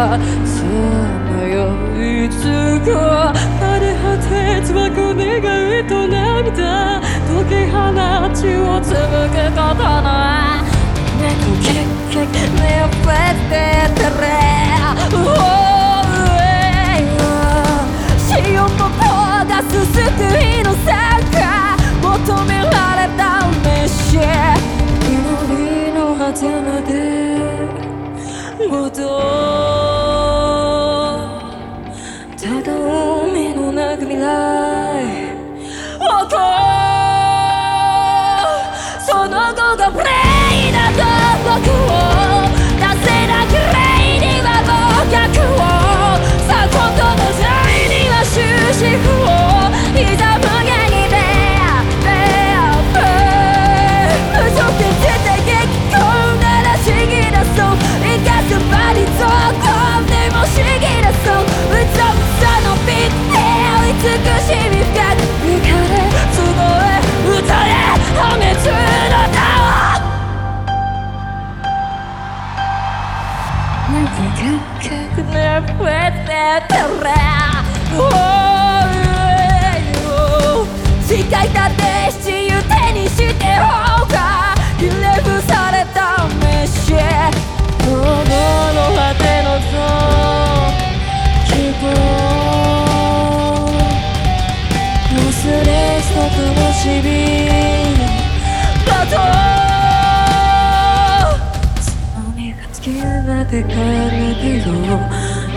はさまよいつか枯れ果てつばく願いと涙解き放ちを紡ぐことの猫キッキッ目を伏せててれ潮と飛ばす救いの参加求められた飯祈りの果てまで戻る未来音その後がプレなんかねふえてたら誓いたてしゆ手にしてほうがひれ伏された飯この果ての像希望忘れそうともしびバトつみがつきまでからびろ夢